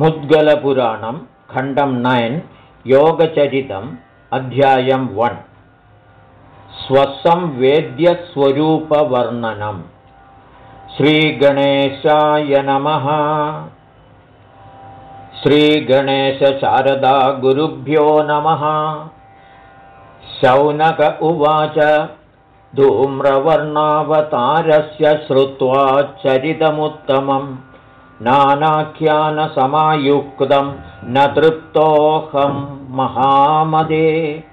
मुद्गलपुराणं खण्डं नैन् योगचरितम् अध्यायं वन्। स्वसंवेद्यस्वरूपवर्णनम्। श्रीगणेशाय नमः। श्रीगणेशशारदागुरुभ्यो नमः। शौनक उवाच धूम्रवर्णावतारस्य श्रुत्वा चरितमुत्तमम् नानाख्यानसमायुक्तं न तृप्तोऽहं महामदे।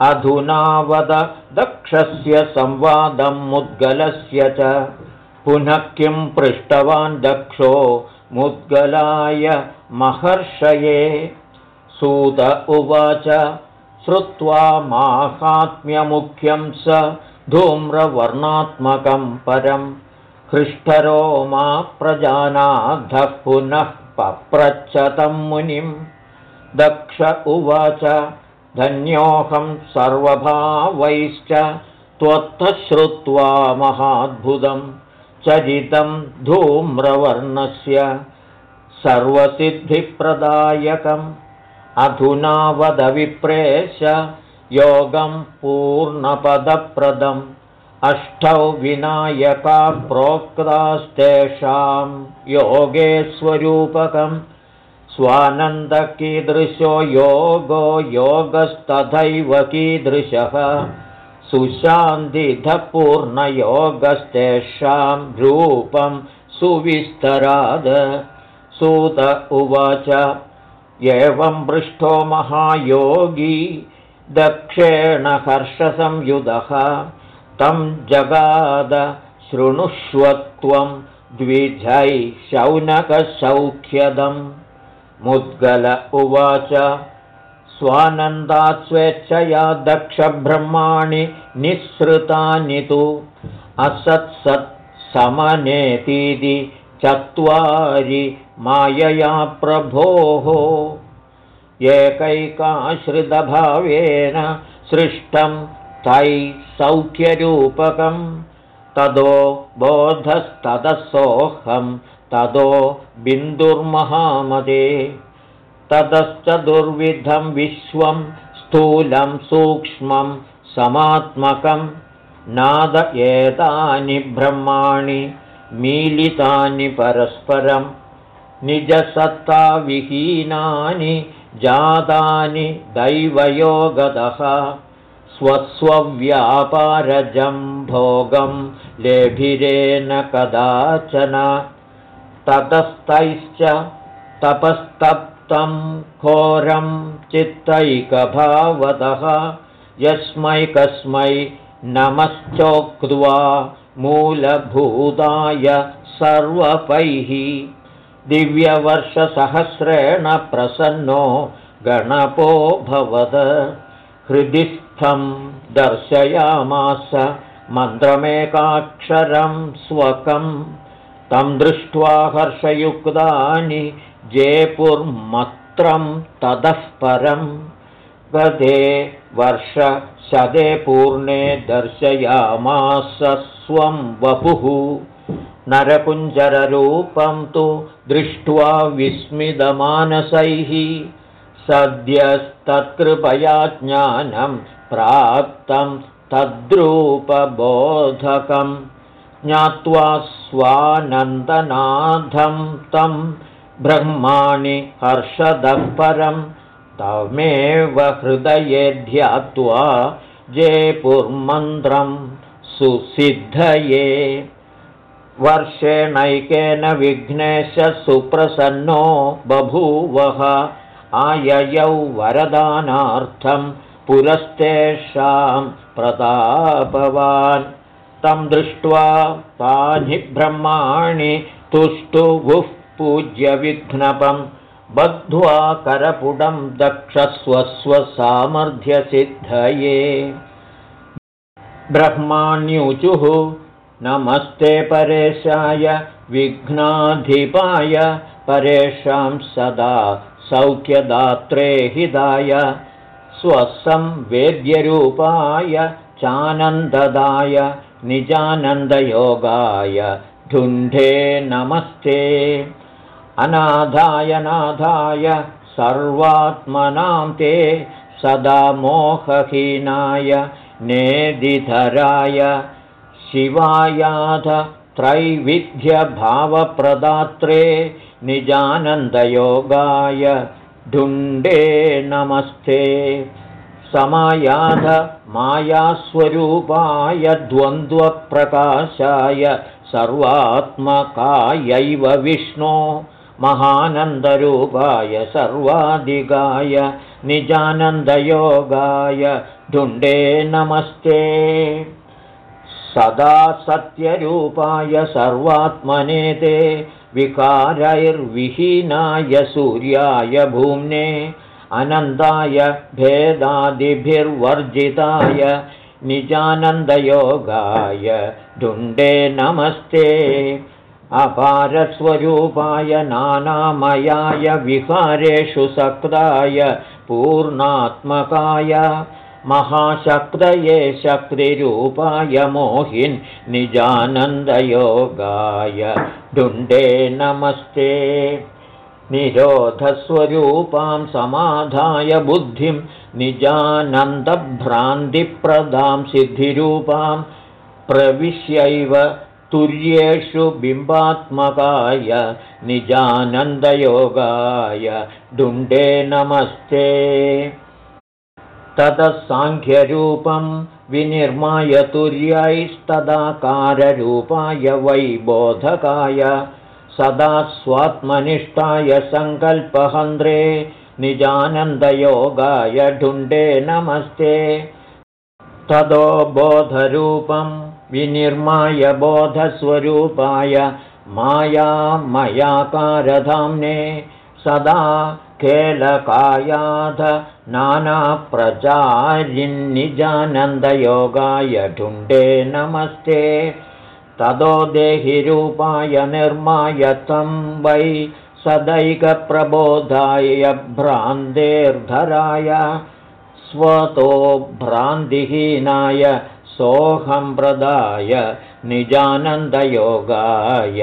अधुनावद दक्षस्य संवादं मुद्गलस्य च। पुनः किं पृष्टवान् दक्षो मुद्गलाय महर्षये। सूत उवाच श्रुत्वा माहात्म्यमुख्यं स धूम्रवर्णात्मकं परम् हृष्टरो मा प्रजानाद्धः पुनः पप्रच्छतं मुनिं दक्ष उवाच धन्योऽहं सर्वभावैश्च त्वत्तः श्रुत्वा महाद्भुतं। चरितं धूम्रवर्णस्य सर्वसिद्धिप्रदायकम्। अधुना वदविप्रेश योगं पूर्णपदप्रदम् अष्टौ विनायका प्रोक्तास्तेषां योगे स्वरूपकं स्वानन्दकीदृशो योगो योगस्तथैव कीदृशः सुशान्तिधपूर्णयोगस्तेषां रूपं सुविस्तराद। सूत उवाच एवं पृष्ठो महायोगी दक्षेण हर्षसंयुधः तं जगाद शृणुष्वत्वं द्विजै शौनकसौख्यदम् मुद्गल उवाच स्वानन्दात् स्वेच्छया दक्षब्रह्माणि निःसृतानि तु। असत्सत् समनेतीति चत्वारि मायया प्रभोः। एकैकाश्रितभावेन सृष्टं तैः सौख्यरूपकं तदो बोधस्ततसोऽहं तदो बिन्दुर्महामदे। ततश्च दुर्विधं विश्वं स्थूलं सूक्ष्मं समात्मकं। नाद एतानि ब्रह्माणि मीलितानि परस्परं। निजसत्ताविहीनानि जातानि दैवयोगदः स्वस्वव्यापारजं भोगं लेभिरेण कदाचन। ततस्तैश्च तपस्तप्तं घोरं चित्तैकभावतः। यस्मै कस्मै नमश्चोक्त्वा मूलभूताय सर्वपैः। दिव्यवर्षसहस्रेण प्रसन्नो गणपो भवद हृदिस्थं दर्शयामास मन्त्रमेकाक्षरं स्वकं। तं दृष्ट्वा हर्षयुक्तानि जेपुर्मत्रं ततः परं। गदे वर्षशदे पूर्णे दर्शयामास स्वं वपुः। नरकुञ्जररूपं तु दृष्ट्वा विस्मितमानसैः सद्यस्तत्कृपया ज्ञानं प्राप्तं तद्रूपबोधकं ज्ञात्वा स्वानन्दनाथं तं ब्रह्माणि हर्षदः परं तमेव हृदये ध्यात्वा जेपुर्मन्त्रं सुसिद्धये। वर्षेणैकेन विघ्नेशसुप्रसन्नो बभूवः आययौ वरदानार्थं पुरस्तेषां प्रतापवान्। तं दृष्ट्वा तानि ब्रह्माणि तुष्टुवुः पूज्यविघ्नपं बद्ध्वा करपुडं दक्षस्वस्वसामर्थ्यसिद्धये ब्रह्माण्युचुः नमस्ते परेशाय विघ्नाधिपाय परेषां सदा सौख्यदात्रे हिदाय स्वसंवेद्यरूपाय चानन्ददाय निजानन्दयोगाय ढुण्ढे नमस्ते। अनाधाय नाधाय सर्वात्मनां ते सदा मोहहीनाय नेदिधराय शिवायाध त्रैविध्यभावप्रदात्रे निजानन्दयोगाय ढुण्डे नमस्ते। समायाध मायास्वरूपाय द्वन्द्वप्रकाशाय सर्वात्मकायैव विष्णो। महानन्दरूपाय सर्वाधिगाय निजानन्दयोगाय ढुण्डे नमस्ते। सदा सत्यरूपाय सर्वात्मने ते विकारैर्विहीनाय सूर्याय भूम्ने अनन्दाय भेदादिभिर्वर्जिताय निजानन्दयोगाय ढुण्डे नमस्ते। अपारस्वरूपाय नानामयाय विहारेषु सक्ताय पूर्णात्मकाय महाशक्तये शक्तिरूपाय मोहिन् निजानन्दयोगाय ढुण्डे नमस्ते। निरोधस्वरूपां समाधाय बुद्धिं निजानन्दभ्रान्तिप्रदां सिद्धिरूपां प्रविश्यैव तुर्येषु बिम्बात्मकाय निजानन्दयोगाय डुण्डे नमस्ते ततः साङ्ख्यरूपं विनिर्माय तुर्यैस्तदाकाररूपाय वै बोधकाय सदा स्वात्मनिष्ठाय सङ्कल्पहन्द्रे निजानन्दयोगाय ढुण्डे नमस्ते। तदो बोधरूपं विनिर्माय बोधस्वरूपाय मायामयाकारधाम्ने सदा केलकायाध नानाप्रचारिन्निजानन्दयोगाय ढुण्डे नमस्ते। तदो देहिरूपाय निर्माय तं वै सदैकप्रबोधाय भ्रान्तेर्धराय स्वतो भ्रान्तिहीनाय सोऽहम्प्रदाय निजानन्दयोगाय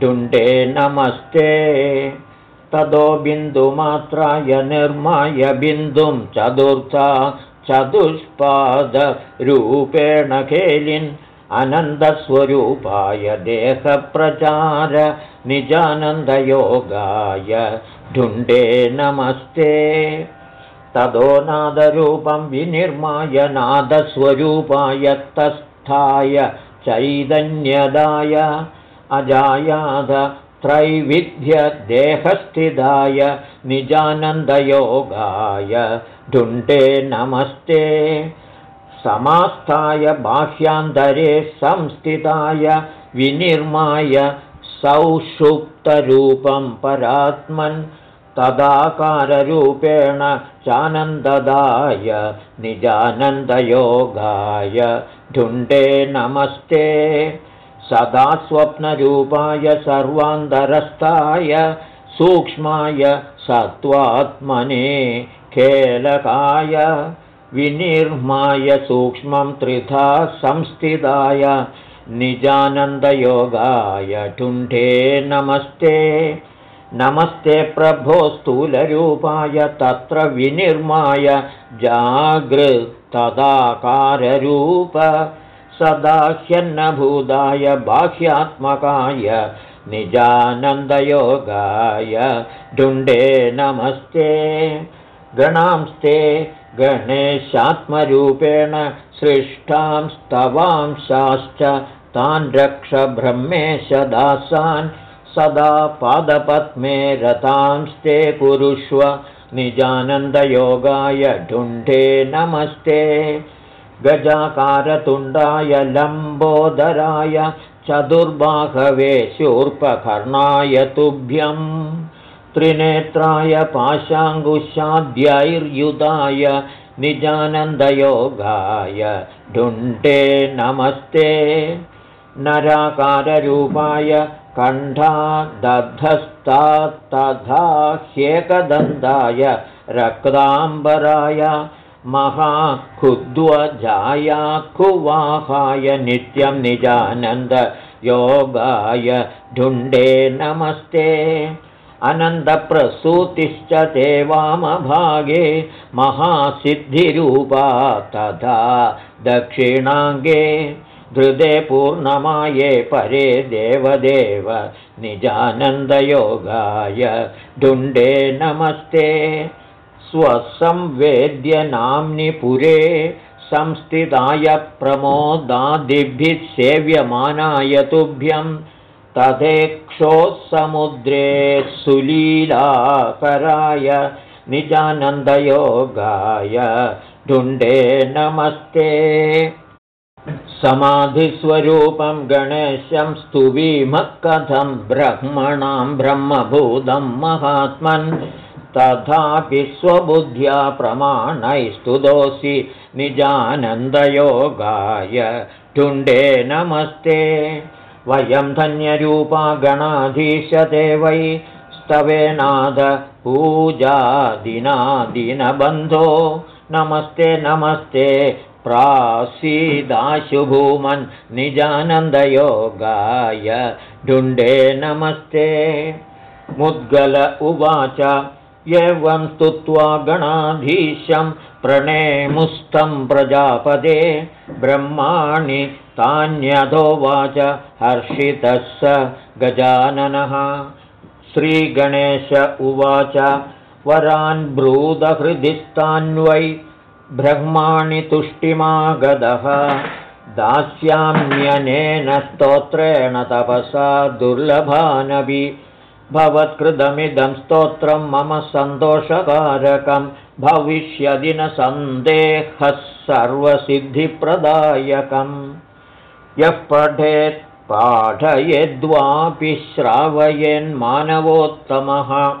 ढुण्डे नमस्ते तदो बिन्दुमात्राय निर्माय बिन्दुं चतुर्था चतुष्पादरूपेण खेलिन् अनन्दस्वरूपाय देहप्रचार निजानन्दयोगाय ढुण्डे नमस्ते। तदो नादरूपं विनिर्माय नादस्वरूपाय तस्थाय चैतन्यदाय अजायाद त्रैविध्यदेहस्थिताय निजानन्दयोगाय ढुण्डे नमस्ते। समास्थाय बाह्यान्तरे संस्थिताय विनिर्माय सौषुप्तरूपं परात्मन् तदाकाररूपेण चानन्ददाय निजानन्दयोगाय ढुण्डे नमस्ते सदा स्वप्नरूपाय सर्वान्तरस्थाय सूक्ष्माय सत्त्वात्मने खेलकाय विनिर्माय सूक्ष्मं त्रिधा संस्थिताय निजानन्दयोगाय ठुण्ठे नमस्ते। नमस्ते प्रभो स्थूलरूपाय तत्र विनिर्माय जागृतदाकाररूप सदा ह्यन्नभूताय बाह्यात्मकाय निजानन्दयोगाय ढुण्डे नमस्ते। गणांस्ते गणेशात्मरूपेण सृष्टां स्तवांशाश्च तान् रक्ष ब्रह्मेश दासान् सदा पादपद्मे रतांस्ते कुरुष्व निजानन्दयोगाय ढुण्डे नमस्ते गजाकारतुण्डाय लम्बोदराय चतुर्बाहवे शूर्पकर्णाय तुभ्यं त्रिनेत्राय पाशाङ्गुशाद्यैर्युधाय निजानन्दयोगाय ढुण्डे नमस्ते। नराकाररूपाय कण्ठादधस्तात्तथा ह्येकदन्ताय रक्ताम्बराय महाखुद्वजायाखुवाहाय नित्यं निजानन्दयोगाय ढुण्डे नमस्ते। अनन्दप्रसूतिश्च ते वामभागे महासिद्धिरूपा तथा दक्षिणाङ्गे। धृते पूर्णमाये परे देवदेव निजानन्दयोगाय डुण्डे नमस्ते स्वसंवेद्यनाम्नि पुरे संस्थिताय प्रमोदादिभिः सेव्यमानाय तुभ्यं तथेक्षोत्समुद्रे सुलीलाकराय निजानन्दयोगाय ढुण्डे नमस्ते। समाधिस्वरूपं गणेशं स्तुवीमः कथं ब्रह्मणां ब्रह्मभूतं महात्मन् तथापि स्वबुद्ध्या प्रमाणैस्तुतोऽसि निजानन्दयोगाय टुण्डे नमस्ते। वयं धन्यरूपा गणाधीशते वै स्तवेनाद पूजादिनादिनबन्धो। नमस्ते नमस्ते प्रासीदाशुभूमन् निजानन्दयोगाय डुण्डे नमस्ते। मुद्गल उवाच एवं स्तुत्वा गणाधीशं प्रणेमुस्तं प्रजापदे ब्रह्माणि तान्यधोवाच हर्षितः स गजाननः। श्रीगणेश उवाच वरान् ब्रूदहृदिस्तान्वै ब्रह्माणि तुष्टिमागदः। दास्याम्यनेन स्तोत्रेण तपसा दुर्लभानपि भवत्कृतमिदं स्तोत्रं मम सन्तोषकारकं। भविष्यदि न सन्देहः सर्वसिद्धिप्रदायकम्। यः पठेत् पाठयेद्वापि श्रावयेन्मानवोत्तमः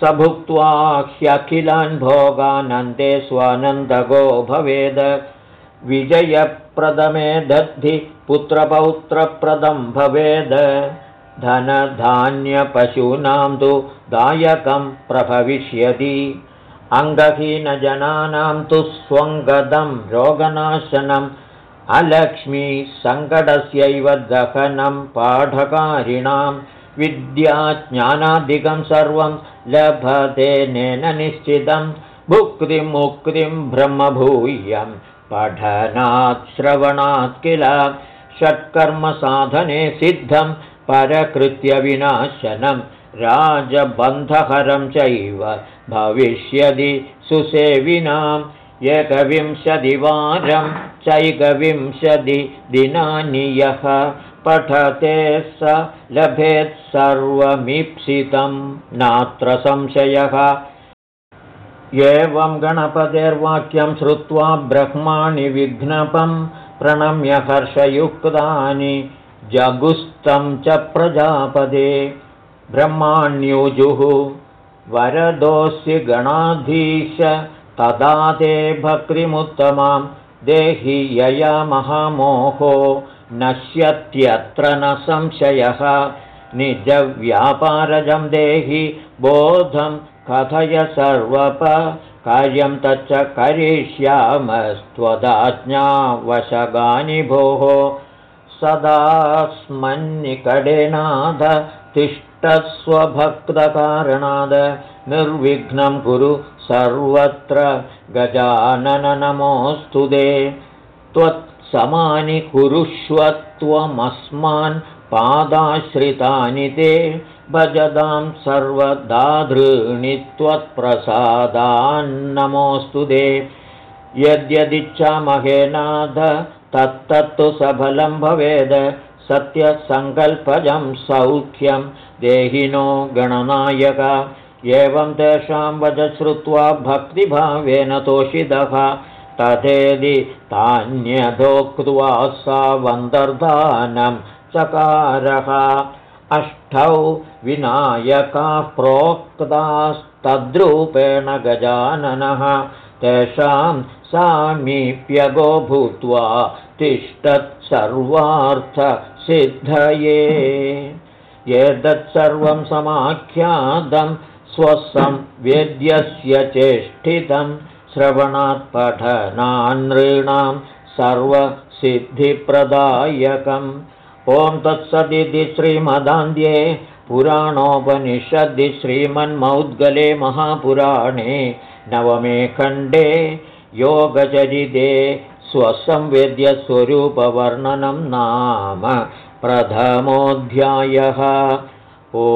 स भुक्त्वा ह्यखिलान् भोगानन्दे स्वानन्दगो भवेद। विजयप्रदमे दद्धि पुत्रपौत्रप्रदं भवेद धनधान्यपशूनां तु दायकं प्रभविष्यति। अङ्गहीनजनानां तु स्वङ्गदं रोगनाशनम्। अलक्ष्मीसङ्कटस्यैव दहनं पाठकारिणां। विद्याज्ञानादिकं सर्वं लभतेनेन निश्चितं। भुक्तिमुक्तिं ब्रह्मभूयं। पठनात् श्रवणात् किल? षट्कर्मसाधने सिद्धं परकृत्यविनाशनं राजबन्धहरं चैव भविष्यति सुसेविनाम् एकविंशतिवारं चैकविंशतिदिनानि यः पठते स लभेत् सर्वमीप्सितं नात्र संशयः। एवं गणपतेर्वाक्यं श्रुत्वा ब्रह्माणि विघ्नपं प्रणम्य हर्षयुक्तानि जगुस्तं च प्रजापदे ब्रह्माण्युजुः वरदोऽस्य गणाधीश तदा ते भक्तिमुत्तमां देहि यया महामोहो नश्यत्यत्र न संशयः निजव्यापारजं देहि बोधं कथय सर्वप कार्यं तच्च करिष्यामस्त्वदाज्ञावशगानि भोः सदा स्मन्निकडेनाद तिष्ठस्वभक्तकारणाद निर्विघ्नं कुरु सर्वत्र गजानननमोऽस्तु दे। त्वत्समानि कुरुष्व त्वमस्मान् पादाश्रितानि ते। भजदां सर्वदाधॄणि त्वत्प्रसादान्नमोऽस्तु दे। यद्यदिच्छामहेनाद तत्तत्तु सफलं भवेद् सत्यसङ्कल्पजं सौख्यं देहिनो गणनायक। एवं तेषां वच श्रुत्वा भक्तिभावेन तोषितः। तथेदि तान्यधोक्त्वा सा वन्दर्धानं चकारः। अष्टौ विनायकाः प्रोक्तास्तद्रूपेण गजाननः। तेषां सामीप्यगो भूत्वा तिष्ठत्सर्वार्थसिद्धये। एतत्सर्वं समाख्यातं स्वसंवेद्यस्य चेष्टितं श्रवणात्पठनानॄणां सर्वसिद्धिप्रदायकम्। ॐ तत्सदिति श्रीमदान्ध्ये पुराणोपनिषद्दि श्रीमन्मौद्गले महापुराणे नवमे खण्डे योगचरिते स्वसंवेद्यस्वरूपवर्णनं नाम प्रथमोऽध्यायः। ओ